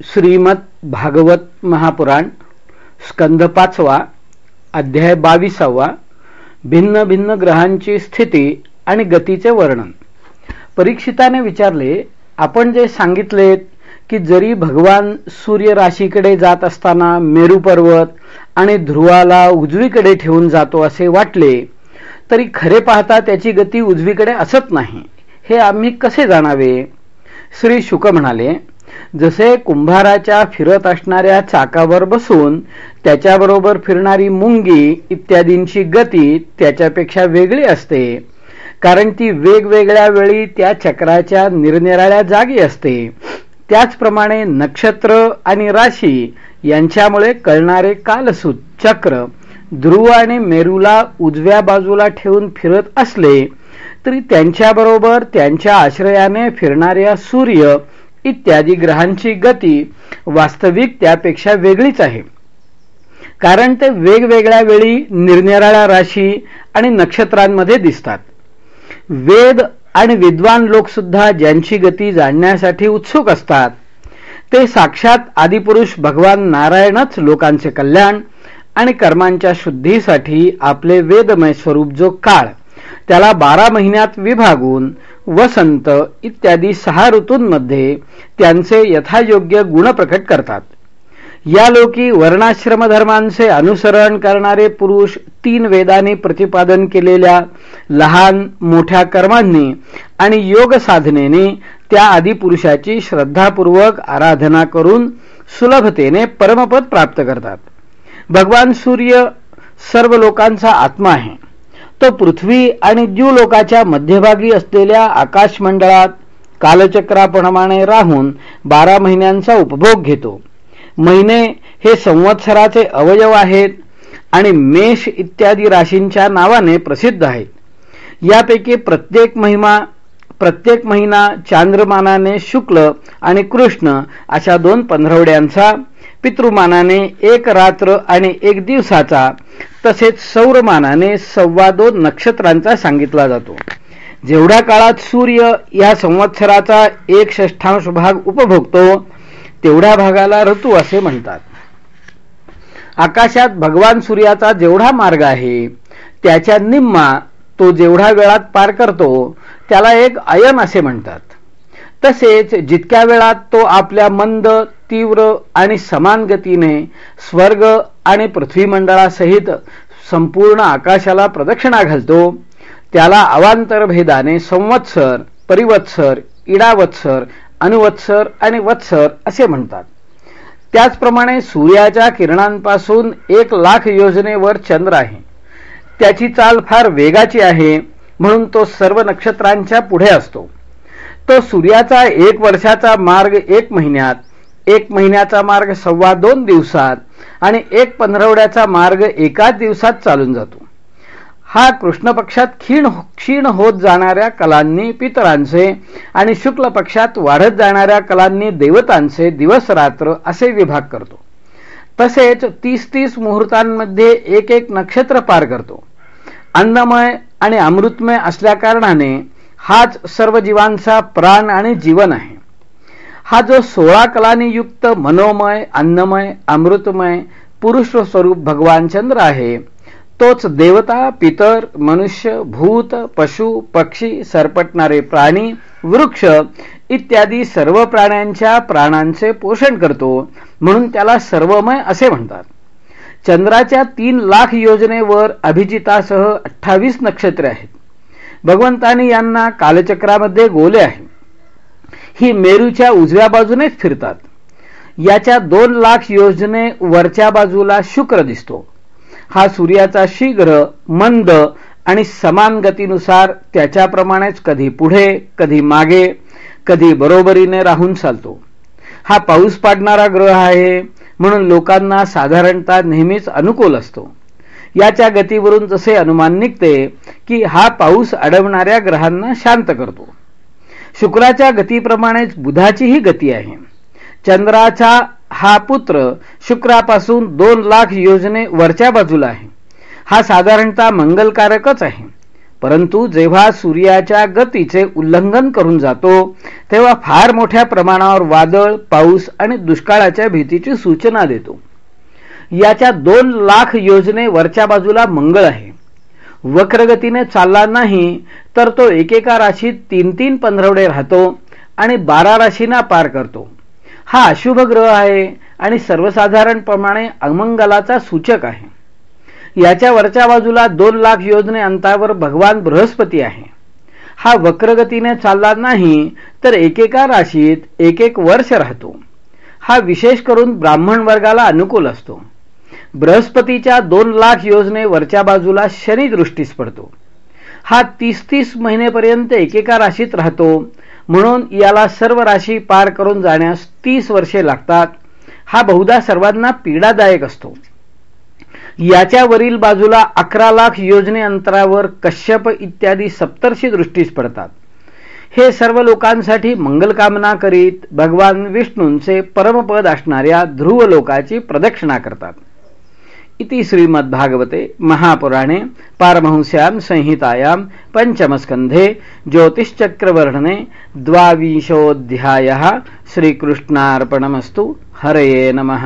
श्रीमद भागवत महापुराण स्कंद पाचवा अध्याय बावीसावा भिन्न भिन्न ग्रहांची स्थिती आणि गतीचे वर्णन. परीक्षिताने विचारले आपण जे सांगितले की जरी भगवान सूर्य राशीकडे जात असताना मेरू पर्वत आणि ध्रुवाला उजवीकडे ठेवून जातो असे वाटले तरी खरे पाहता त्याची गती उजवीकडे असत नाही हे आम्ही कसे जाणावे? श्री शुक म्हणाले जसे कुंभाराच्या फिरत असणाऱ्या चाकावर बसून त्याच्याबरोबर फिरणारी मुंगी इत्यादींची गती त्याच्यापेक्षा वेगळी असते. कारण ती वेगवेगळ्या वेळी त्या चक्राच्या निरनिराळ्या जागी असते. त्याचप्रमाणे नक्षत्र आणि राशी यांच्यामुळे कळणारे कालसूत चक्र ध्रुव आणि मेरूला उजव्या बाजूला ठेवून फिरत असले तरी त्यांच्याबरोबर त्यांच्या आश्रयाने फिरणाऱ्या सूर्य इत्यादी ग्रहांची गती वास्तविक त्यापेक्षा वेगळीच आहे. कारण ते वेगवेगळ्या वेळी निरनिराळ्या राशी आणि नक्षत्रांमध्ये दिसतात. वेद आणि विद्वान लोक सुद्धा ज्यांची गती जाणण्यासाठी उत्सुक असतात ते साक्षात आदिपुरुष भगवान नारायणच लोकांचे कल्याण आणि कर्मांच्या शुद्धीसाठी आपले वेदमय स्वरूप जो काळ त्याला बारा महिन्यात विभागून वसंत इत्यादी सहा ऋतूंमध्ये त्यांचे यथायोग्य गुण प्रकट करतात. या लोकी वर्णाश्रमधर्मांचे अनुसरण करणारे पुरुष तीन वेदांनी प्रतिपादन केलेल्या लहान मोठ्या कर्मांनी आणि योग साधनेने त्या आदिपुरुषाची श्रद्धापूर्वक आराधना करून सुलभतेने परमपद प्राप्त करतात. भगवान सूर्य सर्व लोकांचा आत्मा आहे. तो पृथ्वी आणि लोकाच्या मध्यभागी असलेल्या आकाशमंडळात कालचक्राप्रमाणे राहून बारा महिन्यांचा उपभोग घेतो. महिने हे संवत्सराचे अवयव आहेत आणि मेष इत्यादी राशींच्या नावाने प्रसिद्ध आहेत. यापैकी प्रत्येक महिमा प्रत्येक महिना चांद्रमानाने शुक्ल आणि कृष्ण अशा दोन पंधरवड्यांचा पितृमानाने एक रात्र आणि एक दिवसाचा तसेच सौरमानाने सव्वा दोन नक्षत्रांचा सांगितला जातो. जेवढ्या काळात सूर्य या संवत्सराचा एक षष्ठांश भाग उपभोगतो तेवढ्या भागाला ऋतू असे म्हणतात. आकाशात भगवान सूर्याचा जेवढा मार्ग आहे त्याच्या निम्मा तो जेवढ्या वेळात पार करतो त्याला एक अयन असे म्हणतात. तसेच जितक्या वेळात तो आपल्या मंद तीव्र आणि समान गतीने स्वर्ग आणि पृथ्वीमंडळासहित संपूर्ण आकाशाला प्रदक्षिणा घालतो त्याला अवांतर भेदाने संवत्सर परिवत्सर इडावत्सर अनुवत्सर आणि वत्सर असे म्हणतात. त्याचप्रमाणे सूर्याच्या किरणांपासून एक लाख योजनेवर चंद्र आहे. त्याची चाल फार वेगाची आहे म्हणून तो सर्व नक्षत्रांच्या पुढे असतो. तो सूर्याचा एक वर्षाचा मार्ग एक महिन्यात एक महिन्याचा मार्ग सव्वा दोन दिवसात आणि एक पंधरवड्याचा मार्ग एकाच दिवसात चालून जातो. हा कृष्ण पक्षात क्षीण क्षीण होत जाणाऱ्या कलांनी पितरांचे आणि शुक्ल पक्षात वाढत जाणाऱ्या कलांनी देवतांचे दिवस रात्र असे विभाग करतो. तसेच तीस तीस मुहूर्तांमध्ये एक एक नक्षत्र पार करतो. अन्नमय आणि अमृतमय असल्या कारणाने हाच सर्व जीवांचा प्राण आणि जीवन आहे. हा जो सोळा कलानी युक्त मनोमय अन्नमय अमृतमय पुरुष स्वरूप भगवान चंद्र आहे तोच देवता पितर मनुष्य भूत पशु पक्षी सरपटणारे प्राणी वृक्ष इत्यादी सर्व प्राण्यांच्या प्राणांचे पोषण करतो म्हणून त्याला सर्वमय असे म्हणतात. चंद्राच्या तीन लाख योजनेवर अभिजितासह अठ्ठावीस नक्षत्रे आहेत. भगवंतानी यांना कालचक्रामध्ये गोले आहे. ही मेरूच्या उजव्या बाजूनेच फिरतात याच्या दोन लाख योजने वरच्या बाजूला शुक्र दिसतो. हा सूर्याचा शीघ्र मंद आणि समान गतीनुसार त्याच्याप्रमाणेच कधी पुढे कधी मागे कधी बरोबरीने राहून चालतो. हा पाऊस पाडणारा ग्रह आहे म्हणून लोकांना साधारणतः नेहमीच अनुकूल असतो. याच्या गतीवरून जसे अनुमान निघते की हा पाऊस अडवणाऱ्या ग्रहांना शांत करतो. शुक्राच्या गतीप्रमाणेच बुधाचीही गती आहे. चंद्राचा हा पुत्र शुक्रापासून दोन लाख योजने वरच्या बाजूला आहे. हा साधारणतः मंगलकारकच आहे. परंतु जेव्हा सूर्याच्या गतीचे उल्लंघन करून जातो तेव्हा फार मोठ्या प्रमाणावर वादळ पाऊस आणि दुष्काळाच्या भीतीची सूचना देतो. याच्या दोन लाख योजने वरच्या बाजूला मंगळ आहे. वक्रगतीने चालला नाही तर तो एकेका राशीत तीन तीन पंधरवडे राहतो आणि बारा राशींना पार करतो. हा अशुभ ग्रह आहे आणि सर्वसाधारणप्रमाणे अमंगलाचा सूचक आहे. याच्या वरच्या बाजूला दोन लाख योजने अंतावर भगवान बृहस्पती आहे. हा वक्रगतीने चालला नाही तर एकेका राशीत एक एक वर्ष राहतो. हा विशेष करून ब्राह्मण वर्गाला अनुकूल असतो. बृहस्पतीच्या दोन लाख योजने वरच्या बाजूला शनी दृष्टीस पडतो. हा तीस तीस महिनेपर्यंत एकेका राशीत राहतो. म्हणून याला सर्व राशी पार करून जाण्यास तीस वर्षे लागतात. हा बहुधा सर्वांना पीडादायक असतो. याच्या वरील बाजूला अकरा लाख योजने अंतरावर कश्यप इत्यादी सप्तर्षी दृष्टीस पडतात. हे सर्व लोकांसाठी मंगलकामना करीत भगवान विष्णूंचे परमपद असणाऱ्या ध्रुव लोकाची प्रदक्षिणा करतात. इति श्रीमद्भागवते महापुराणे पारमहंस्यां संहितायां पञ्चमस्कन्धे ज्योतिश्चक्रवर्णने द्वाविंशोऽध्यायः श्रीकृष्णार्पणमस्तु हरये नमः